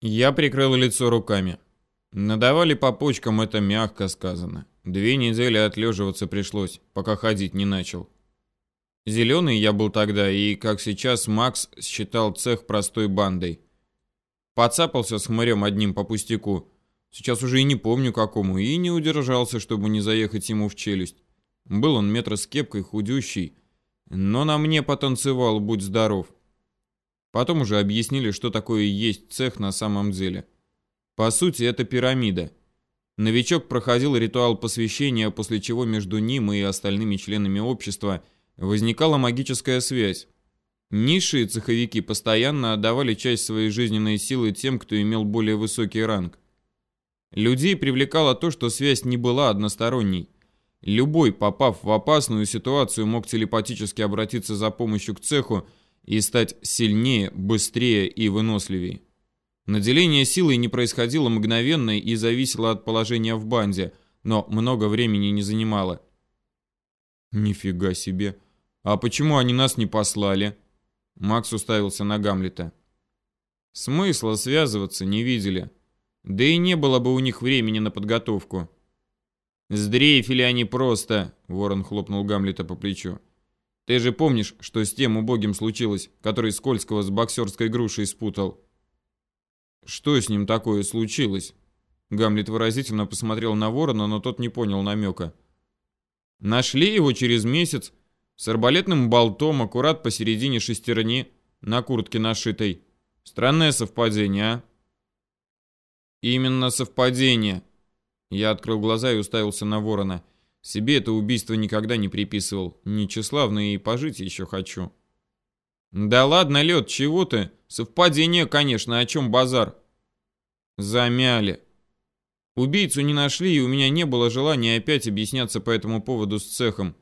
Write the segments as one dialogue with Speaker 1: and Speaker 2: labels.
Speaker 1: Я прикрыл лицо руками. Надавали по почкам, это мягко сказано. Две недели отлеживаться пришлось, пока ходить не начал. Зеленый я был тогда, и, как сейчас, Макс считал цех простой бандой. Подцапался с хмырем одним по пустяку. Сейчас уже и не помню какому, и не удержался, чтобы не заехать ему в челюсть. Был он метра с кепкой, худющий, но на мне потанцевал, будь здоров. Потом уже объяснили, что такое есть цех на самом деле. По сути, это пирамида. Новичок проходил ритуал посвящения, после чего между ним и остальными членами общества возникала магическая связь. Низшие цеховики постоянно отдавали часть своей жизненной силы тем, кто имел более высокий ранг. Людей привлекало то, что связь не была односторонней. Любой, попав в опасную ситуацию, мог телепатически обратиться за помощью к цеху и стать сильнее, быстрее и выносливее. Наделение силой не происходило мгновенно и зависело от положения в банде, но много времени не занимало. «Нифига себе! А почему они нас не послали?» Макс уставился на Гамлета. «Смысла связываться не видели. Да и не было бы у них времени на подготовку». «Сдрейфили они просто!» — Ворон хлопнул Гамлета по плечу. «Ты же помнишь, что с тем убогим случилось, который Скользкого с боксерской грушей спутал?» «Что с ним такое случилось?» Гамлет выразительно посмотрел на Ворона, но тот не понял намека. «Нашли его через месяц с арбалетным болтом аккурат посередине шестерни на куртке нашитой. Странное совпадение, а?» «Именно совпадение», я открыл глаза и уставился на ворона. Себе это убийство никогда не приписывал. Не тщеславно и пожить еще хочу. Да ладно, лед, чего ты? Совпадение, конечно, о чем базар? Замяли. Убийцу не нашли, и у меня не было желания опять объясняться по этому поводу с цехом.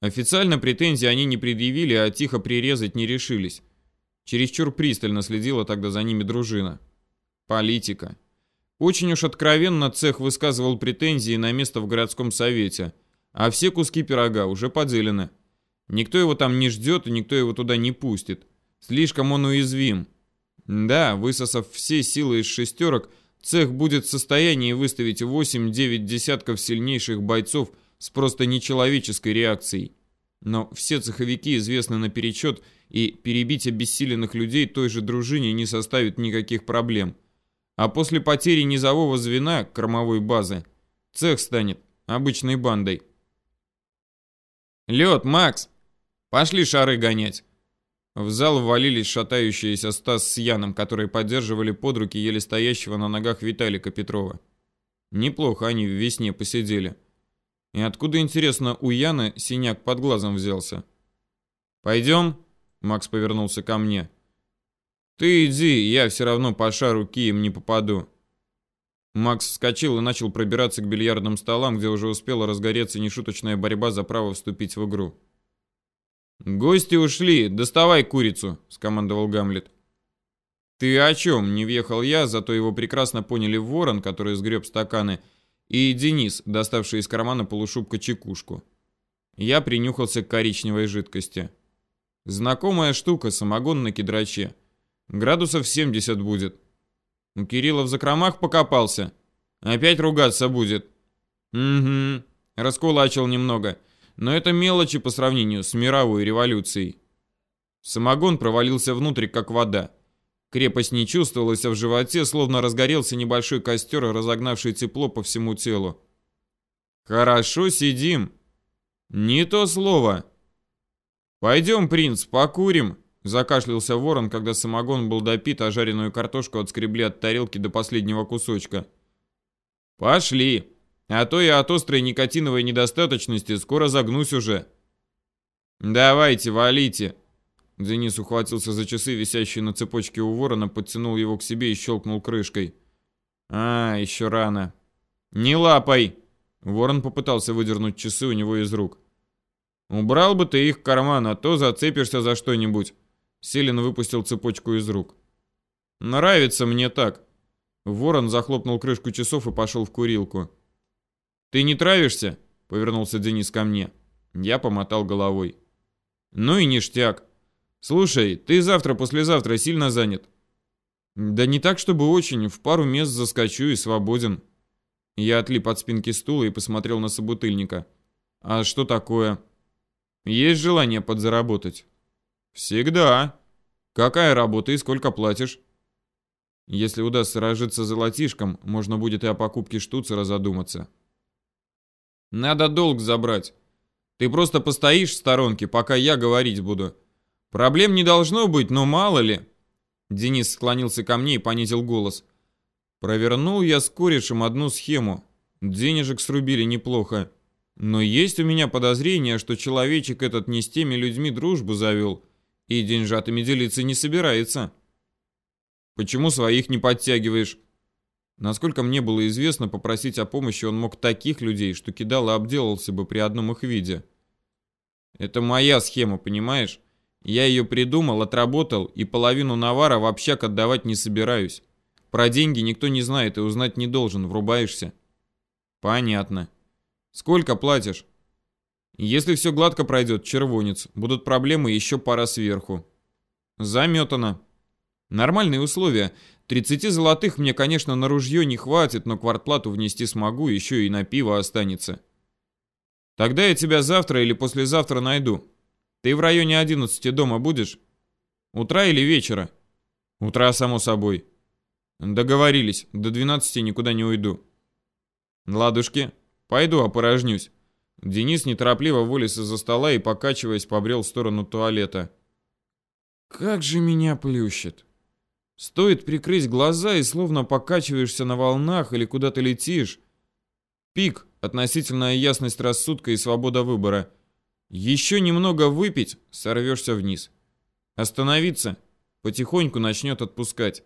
Speaker 1: Официально претензий они не предъявили, а тихо прирезать не решились. Чересчур пристально следила тогда за ними дружина. Политика. Очень уж откровенно цех высказывал претензии на место в городском совете, а все куски пирога уже поделены. Никто его там не ждет и никто его туда не пустит. Слишком он уязвим. Да, высосав все силы из шестерок, цех будет в состоянии выставить 8-9 десятков сильнейших бойцов с просто нечеловеческой реакцией. Но все цеховики известны наперечет, и перебить обессиленных людей той же дружине не составит никаких проблем. А после потери низового звена кормовой базы цех станет обычной бандой. «Лед, Макс! Пошли шары гонять!» В зал ввалились шатающиеся Стас с Яном, которые поддерживали под руки еле стоящего на ногах Виталика Петрова. Неплохо они в весне посидели. И откуда, интересно, у Яна синяк под глазом взялся? «Пойдем?» Макс повернулся ко мне. «Ты иди, я все равно по шару кием не попаду». Макс вскочил и начал пробираться к бильярдным столам, где уже успела разгореться нешуточная борьба за право вступить в игру. «Гости ушли, доставай курицу», — скомандовал Гамлет. «Ты о чем?» — не въехал я, зато его прекрасно поняли Ворон, который сгреб стаканы, и Денис, доставший из кармана полушубка чекушку. Я принюхался к коричневой жидкости. Знакомая штука, самогон на кедраче. Градусов 70 будет. У Кирилла в закромах покопался. Опять ругаться будет. Угу. Раскулачил немного. Но это мелочи по сравнению с мировой революцией. Самогон провалился внутрь, как вода. Крепость не чувствовалась, а в животе словно разгорелся небольшой костер, разогнавший тепло по всему телу. «Хорошо сидим». «Не то слово». «Пойдем, принц, покурим», Закашлялся ворон, когда самогон был допит, а жареную картошку отскребли от тарелки до последнего кусочка. «Пошли! А то я от острой никотиновой недостаточности скоро загнусь уже». «Давайте, валите!» Денис ухватился за часы, висящие на цепочке у ворона, подтянул его к себе и щелкнул крышкой. «А, еще рано». «Не лапай!» Ворон попытался выдернуть часы у него из рук. «Убрал бы ты их в карман, а то зацепишься за что-нибудь». Селин выпустил цепочку из рук. «Нравится мне так». Ворон захлопнул крышку часов и пошел в курилку. «Ты не травишься?» — повернулся Денис ко мне. Я помотал головой. «Ну и ништяк. Слушай, ты завтра-послезавтра сильно занят?» Да не так, чтобы очень, в пару мест заскочу и свободен. Я отлип от спинки стула и посмотрел на собутыльника. А что такое? Есть желание подзаработать? Всегда. Какая работа и сколько платишь? Если удастся разжиться золотишком, можно будет и о покупке штуцера задуматься. Надо долг забрать. Ты просто постоишь в сторонке, пока я говорить буду. Проблем не должно быть, но мало ли. Денис склонился ко мне и понизил голос. Провернул я с корешем одну схему. Денежек срубили неплохо. Но есть у меня подозрение, что человечек этот не с теми людьми дружбу завел и деньжатами делиться не собирается. Почему своих не подтягиваешь? Насколько мне было известно, попросить о помощи он мог таких людей, что кидал и обделался бы при одном их виде. Это моя схема, понимаешь? Я ее придумал, отработал, и половину навара в общак отдавать не собираюсь. Про деньги никто не знает и узнать не должен, врубаешься? Понятно. Сколько платишь? Если все гладко пройдет, червонец. Будут проблемы, еще пара сверху. Заметано. Нормальные условия. 30 золотых мне, конечно, на ружье не хватит, но квартплату внести смогу, еще и на пиво останется. Тогда я тебя завтра или послезавтра найду. Ты в районе 11 дома будешь? Утра или вечера? Утра, само собой. Договорились, до 12 никуда не уйду. Ладушки, пойду опорожнюсь. Денис неторопливо вылез из-за стола и, покачиваясь, побрел в сторону туалета. Как же меня плющит. Стоит прикрыть глаза и словно покачиваешься на волнах или куда-то летишь. Пик, относительная ясность рассудка и свобода выбора. Еще немного выпить, сорвешься вниз. Остановиться, потихоньку начнет отпускать.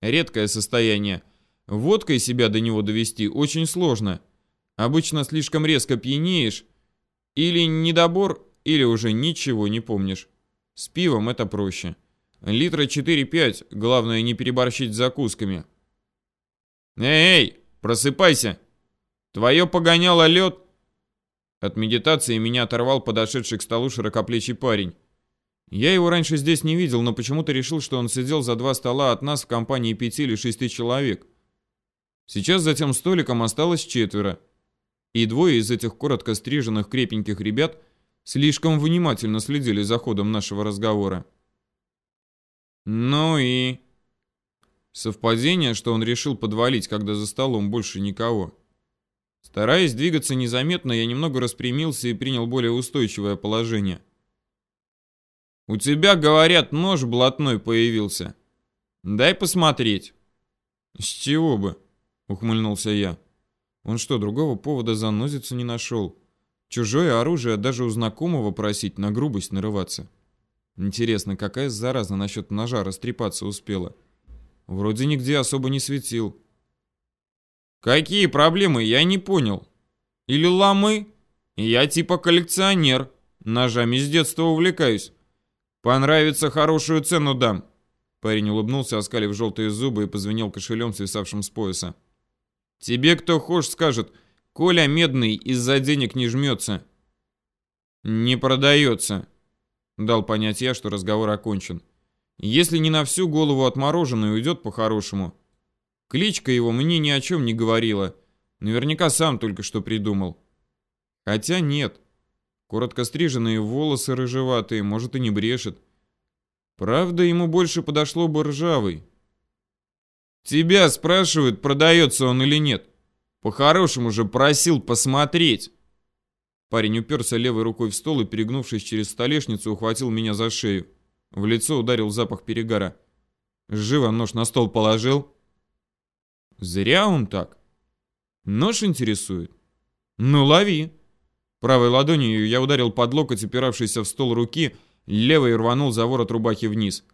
Speaker 1: Редкое состояние. Водкой себя до него довести очень сложно. Обычно слишком резко пьянеешь. Или недобор, или уже ничего не помнишь. С пивом это проще. Литра 4-5, главное не переборщить с закусками. Эй, просыпайся! Твое погоняло лед? От медитации меня оторвал подошедший к столу широкоплечий парень. Я его раньше здесь не видел, но почему-то решил, что он сидел за два стола от нас в компании пяти или шести человек. Сейчас за тем столиком осталось четверо. И двое из этих коротко стриженных крепеньких ребят слишком внимательно следили за ходом нашего разговора. Ну и... Совпадение, что он решил подвалить, когда за столом больше никого. Стараясь двигаться незаметно, я немного распрямился и принял более устойчивое положение. «У тебя, говорят, нож блатной появился. Дай посмотреть». «С чего бы?» — ухмыльнулся я. «Он что, другого повода занозиться не нашел? Чужое оружие даже у знакомого просить, на грубость нарываться». Интересно, какая зараза насчет ножа растрепаться успела? Вроде нигде особо не светил. Какие проблемы, я не понял. Или ламы? Я типа коллекционер. Ножами с детства увлекаюсь. Понравится, хорошую цену дам. Парень улыбнулся, оскалив желтые зубы и позвенел кошелем, свисавшим с пояса. Тебе кто хошь скажет, Коля медный из-за денег не жмется. Не продается. Дал понять я, что разговор окончен. Если не на всю голову отмороженный уйдет по-хорошему. Кличка его мне ни о чем не говорила. Наверняка сам только что придумал. Хотя нет. Коротко стриженные волосы рыжеватые, может и не брешет. Правда, ему больше подошло бы ржавый. Тебя спрашивают, продается он или нет. По-хорошему же просил посмотреть. Парень уперся левой рукой в стол и, перегнувшись через столешницу, ухватил меня за шею. В лицо ударил запах перегара. Живо нож на стол положил. Зря он так. Нож интересует. Ну, лови. Правой ладонью я ударил под локоть, опиравшийся в стол руки, левой рванул за ворот рубахи вниз.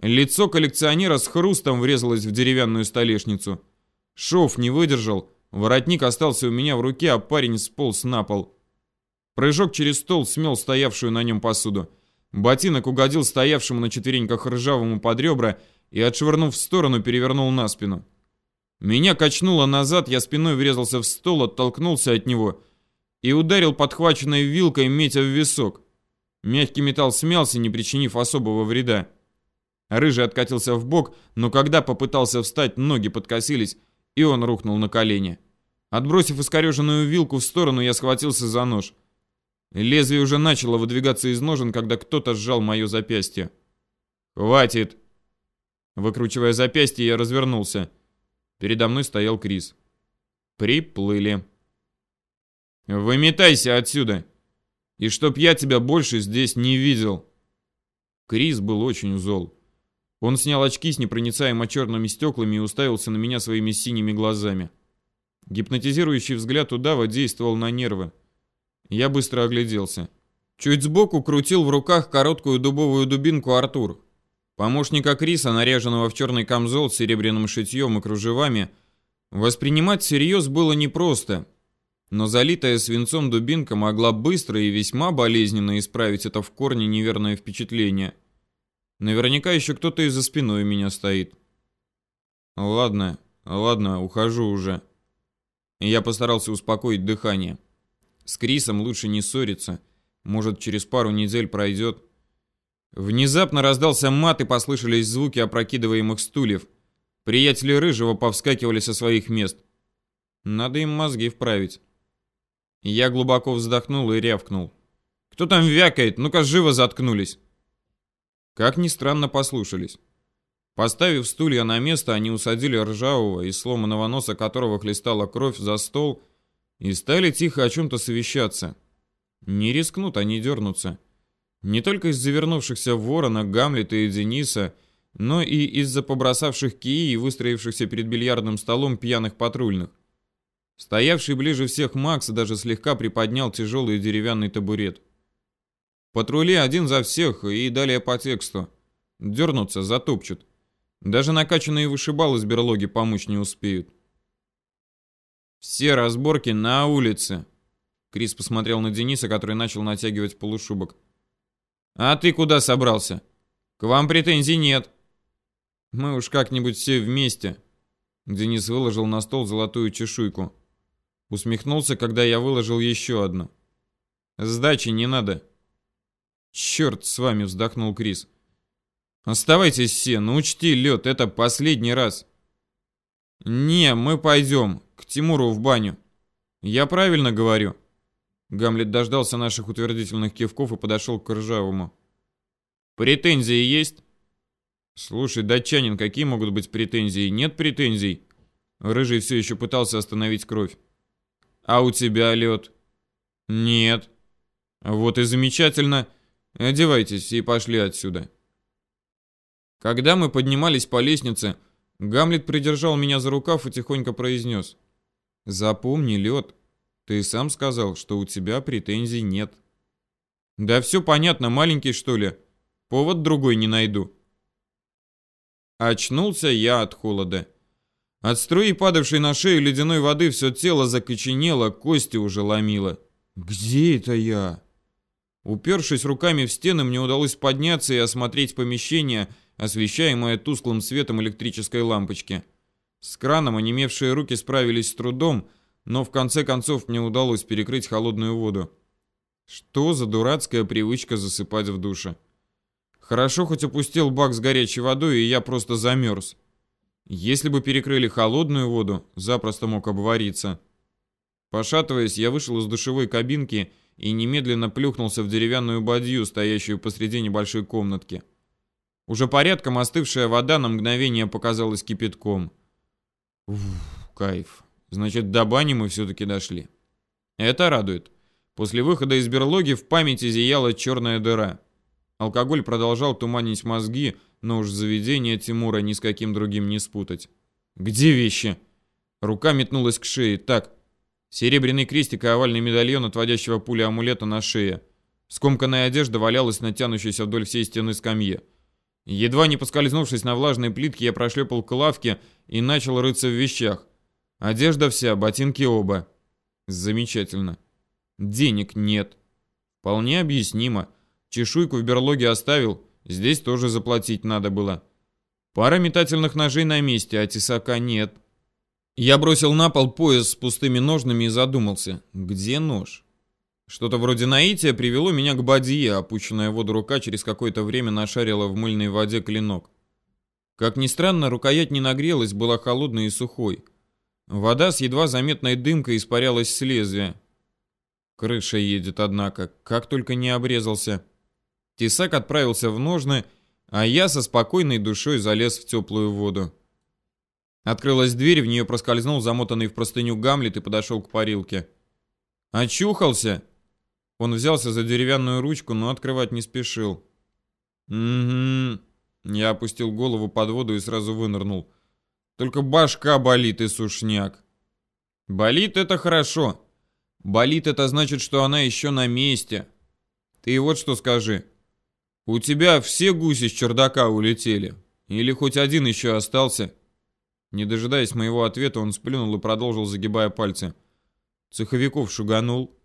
Speaker 1: Лицо коллекционера с хрустом врезалось в деревянную столешницу. Шов не выдержал, воротник остался у меня в руке, а парень сполз на пол. Прыжок через стол смел стоявшую на нем посуду. Ботинок угодил стоявшему на четвереньках ржавому под ребра и, отшвырнув в сторону, перевернул на спину. Меня качнуло назад, я спиной врезался в стол, оттолкнулся от него и ударил подхваченной вилкой, метя в висок. Мягкий металл смялся, не причинив особого вреда. Рыжий откатился в бок, но когда попытался встать, ноги подкосились, и он рухнул на колени. Отбросив искореженную вилку в сторону, я схватился за нож. Лезвие уже начало выдвигаться из ножен, когда кто-то сжал мое запястье. «Хватит!» Выкручивая запястье, я развернулся. Передо мной стоял Крис. Приплыли. «Выметайся отсюда! И чтоб я тебя больше здесь не видел!» Крис был очень зол. Он снял очки с непроницаемо черными стеклами и уставился на меня своими синими глазами. Гипнотизирующий взгляд удава действовал на нервы. Я быстро огляделся. Чуть сбоку крутил в руках короткую дубовую дубинку Артур. Помощника Криса, наряженного в черный камзол с серебряным шитьем и кружевами, воспринимать всерьез было непросто, но залитая свинцом дубинка могла быстро и весьма болезненно исправить это в корне неверное впечатление. Наверняка еще кто-то из-за спиной у меня стоит. Ладно, ладно, ухожу уже. Я постарался успокоить дыхание. С Крисом лучше не ссориться. Может, через пару недель пройдет. Внезапно раздался мат и послышались звуки опрокидываемых стульев. Приятели Рыжего повскакивали со своих мест. Надо им мозги вправить. Я глубоко вздохнул и рявкнул. «Кто там вякает? Ну-ка, живо заткнулись!» Как ни странно, послушались. Поставив стулья на место, они усадили ржавого, и сломанного носа которого хлестала кровь, за стол и стали тихо о чем-то совещаться. Не рискнут они дернуться. Не только из-за вернувшихся ворона, Гамлета и Дениса, но и из-за побросавших кии и выстроившихся перед бильярдным столом пьяных патрульных. Стоявший ближе всех Макс даже слегка приподнял тяжелый деревянный табурет. Патрули один за всех и далее по тексту. Дернутся, затопчут. Даже накачанные вышибалы с берлоги помочь не успеют. Все разборки на улице. Крис посмотрел на Дениса, который начал натягивать полушубок. А ты куда собрался? К вам претензий нет. Мы уж как-нибудь все вместе. Денис выложил на стол золотую чешуйку. Усмехнулся, когда я выложил еще одну. Сдачи не надо. Черт с вами, вздохнул Крис. Оставайтесь все, но учти, лед, это последний раз. Не, мы пойдем к Тимуру в баню. Я правильно говорю? Гамлет дождался наших утвердительных кивков и подошел к Ржавому. «Претензии есть?» «Слушай, датчанин, какие могут быть претензии? Нет претензий?» Рыжий все еще пытался остановить кровь. «А у тебя лед?» «Нет». «Вот и замечательно. Одевайтесь и пошли отсюда». Когда мы поднимались по лестнице, Гамлет придержал меня за рукав и тихонько произнес. «Запомни, лед, ты сам сказал, что у тебя претензий нет. Да все понятно, маленький что ли? Повод другой не найду. Очнулся я от холода. От струи, падавшей на шею ледяной воды, все тело закоченело, кости уже ломило. Где это я? Упершись руками в стены, мне удалось подняться и осмотреть помещение, освещаемое тусклым светом электрической лампочки. С краном онемевшие руки справились с трудом, но в конце концов мне удалось перекрыть холодную воду. Что за дурацкая привычка засыпать в душе? Хорошо хоть опустил бак с горячей водой, и я просто замерз. Если бы перекрыли холодную воду, запросто мог обвариться. Пошатываясь, я вышел из душевой кабинки и немедленно плюхнулся в деревянную бадью, стоящую посреди небольшой комнатки. Уже порядком остывшая вода на мгновение показалась кипятком. Уф, кайф. Значит, до бани мы все-таки дошли. Это радует. После выхода из берлоги в памяти зияла черная дыра. Алкоголь продолжал туманить мозги, но уж заведение Тимура ни с каким другим не спутать. «Где вещи?» Рука метнулась к шее. «Так, серебряный крестик и овальный медальон, отводящего пули амулета на шее. Скомканная одежда валялась на тянущейся вдоль всей стены скамье. Едва не поскользнувшись на влажной плитке, я прошлепал к лавке и начал рыться в вещах. Одежда вся, ботинки оба. Замечательно. Денег нет. Вполне объяснимо. Чешуйку в берлоге оставил, здесь тоже заплатить надо было. Пара метательных ножей на месте, а тесака нет. Я бросил на пол пояс с пустыми ножными и задумался, где нож? Что-то вроде наития привело меня к бадье, опущенная в воду рука через какое-то время нашарила в мыльной воде клинок. Как ни странно, рукоять не нагрелась, была холодной и сухой. Вода с едва заметной дымкой испарялась с лезвия. Крыша едет, однако, как только не обрезался. Тесак отправился в ножны, а я со спокойной душой залез в теплую воду. Открылась дверь, в нее проскользнул замотанный в простыню Гамлет и подошел к парилке. «Очухался!» Он взялся за деревянную ручку, но открывать не спешил. «Угу». Я опустил голову под воду и сразу вынырнул. «Только башка болит и сушняк». «Болит — это хорошо. Болит — это значит, что она еще на месте. Ты вот что скажи. У тебя все гуси с чердака улетели? Или хоть один еще остался?» Не дожидаясь моего ответа, он сплюнул и продолжил, загибая пальцы. Цеховиков шуганул,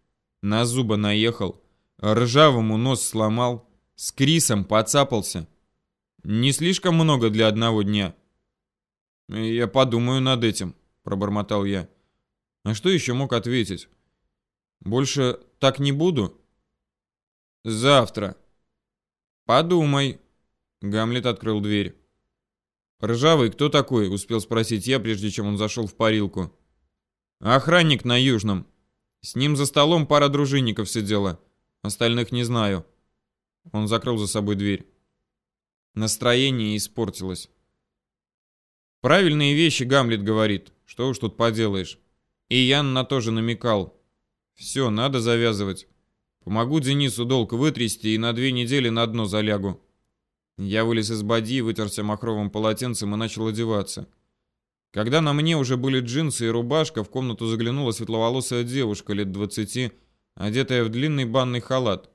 Speaker 1: на зуба наехал, ржавому нос сломал, с Крисом поцапался. Не слишком много для одного дня. Я подумаю над этим, пробормотал я. А что еще мог ответить? Больше так не буду? Завтра. Подумай. Гамлет открыл дверь. «Ржавый, кто такой?» — успел спросить я, прежде чем он зашел в парилку. «Охранник на Южном. С ним за столом пара дружинников сидела. Остальных не знаю». Он закрыл за собой дверь. Настроение испортилось. Правильные вещи Гамлет говорит. Что уж тут поделаешь. И Ян на то же намекал. Все, надо завязывать. Помогу Денису долг вытрясти и на две недели на дно залягу. Я вылез из боди, вытерся махровым полотенцем и начал одеваться. Когда на мне уже были джинсы и рубашка, в комнату заглянула светловолосая девушка лет двадцати, одетая в длинный банный халат.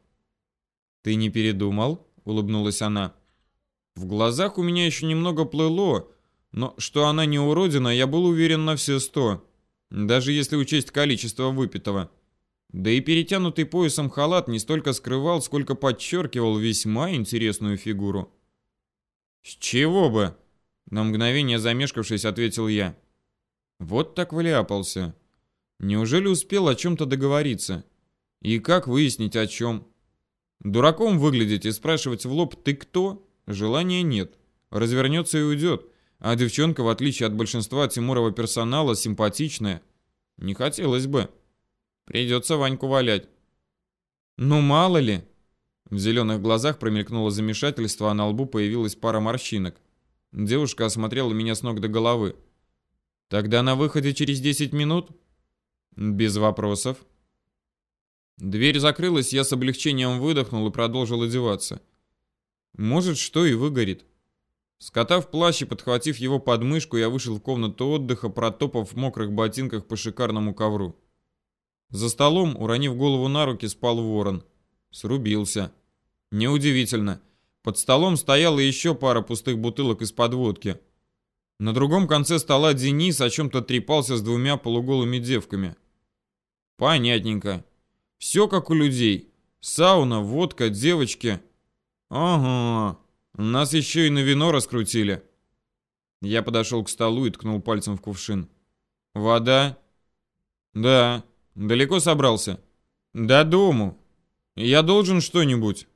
Speaker 1: «Ты не передумал?» — улыбнулась она. В глазах у меня еще немного плыло, но что она не уродина, я был уверен на все сто, даже если учесть количество выпитого. Да и перетянутый поясом халат не столько скрывал, сколько подчеркивал весьма интересную фигуру. «С чего бы?» На мгновение замешкавшись, ответил я. «Вот так вляпался. Неужели успел о чем-то договориться? И как выяснить о чем? Дураком выглядеть и спрашивать в лоб «ты кто?» Желания нет. Развернется и уйдет. А девчонка, в отличие от большинства Тимурова персонала, симпатичная. Не хотелось бы. Придется Ваньку валять. Ну, мало ли. В зеленых глазах промелькнуло замешательство, а на лбу появилась пара морщинок. Девушка осмотрела меня с ног до головы. «Тогда на выходе через 10 минут?» «Без вопросов». Дверь закрылась, я с облегчением выдохнул и продолжил одеваться. «Может, что и выгорит». Скотав плащ и подхватив его подмышку, я вышел в комнату отдыха, протопав в мокрых ботинках по шикарному ковру. За столом, уронив голову на руки, спал ворон. Срубился. Неудивительно. Под столом стояла еще пара пустых бутылок из-под водки. На другом конце стола Денис о чем-то трепался с двумя полуголыми девками. Понятненько. Все как у людей. Сауна, водка, девочки. Ага, нас еще и на вино раскрутили. Я подошел к столу и ткнул пальцем в кувшин. Вода? Да. Далеко собрался? До дому. Я должен что-нибудь.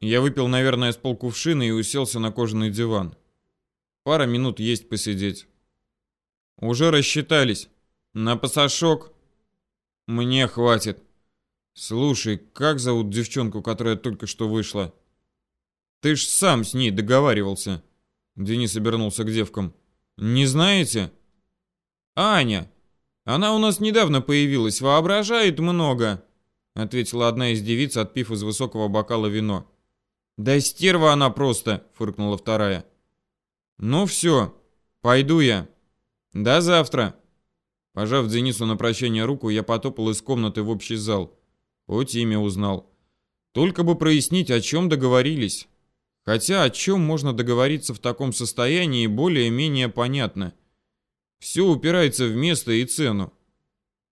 Speaker 1: Я выпил, наверное, с полкувшина и уселся на кожаный диван. Пара минут есть посидеть. Уже рассчитались. На пасашок? Мне хватит. Слушай, как зовут девчонку, которая только что вышла? Ты ж сам с ней договаривался. Денис обернулся к девкам. Не знаете? Аня. Она у нас недавно появилась, воображает много, ответила одна из девиц, отпив из высокого бокала вино. Да стерва она просто, фыркнула вторая. Ну все, пойду я. До завтра. Пожав Денису на прощание руку, я потопал из комнаты в общий зал. Хоть имя узнал. Только бы прояснить, о чем договорились. Хотя о чем можно договориться в таком состоянии, более-менее понятно. Все упирается в место и цену.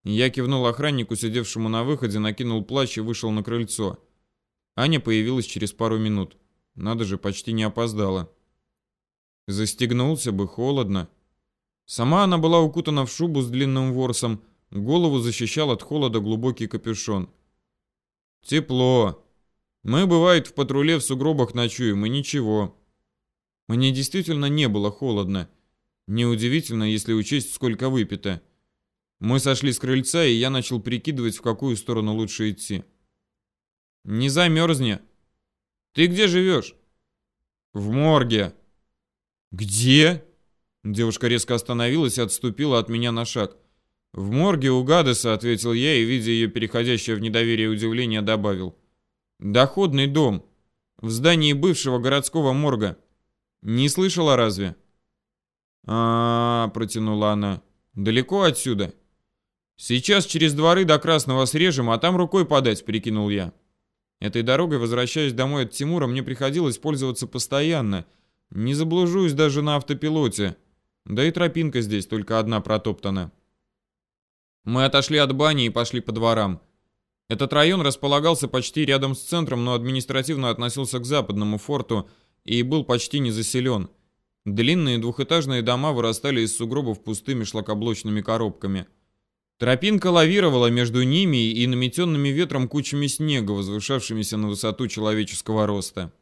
Speaker 1: Я кивнул охраннику, сидевшему на выходе, накинул плащ и вышел на крыльцо. Аня появилась через пару минут. Надо же, почти не опоздала. Застегнулся бы, холодно. Сама она была укутана в шубу с длинным ворсом, голову защищал от холода глубокий капюшон. Тепло. Мы, бывает, в патруле в сугробах ночуем, и ничего. Мне действительно не было холодно. Неудивительно, если учесть, сколько выпито. Мы сошли с крыльца, и я начал прикидывать, в какую сторону лучше идти. «Не замерзни!» «Ты где живешь?» «В морге». «Где?» Девушка резко остановилась и отступила от меня на шаг. «В морге у Гадеса», — ответил я и, видя ее переходящее в недоверие и удивление, добавил. «Доходный дом. В здании бывшего городского морга. Не слышала разве?» А, протянула она. «Далеко отсюда?» «Сейчас через дворы до Красного срежем, а там рукой подать», — прикинул я. Этой дорогой, возвращаясь домой от Тимура, мне приходилось пользоваться постоянно. Не заблужусь даже на автопилоте. Да и тропинка здесь только одна протоптана. Мы отошли от бани и пошли по дворам. Этот район располагался почти рядом с центром, но административно относился к западному форту и был почти не заселен. Длинные двухэтажные дома вырастали из сугробов пустыми шлакоблочными коробками – Тропинка лавировала между ними и наметенными ветром кучами снега, возвышавшимися на высоту человеческого роста.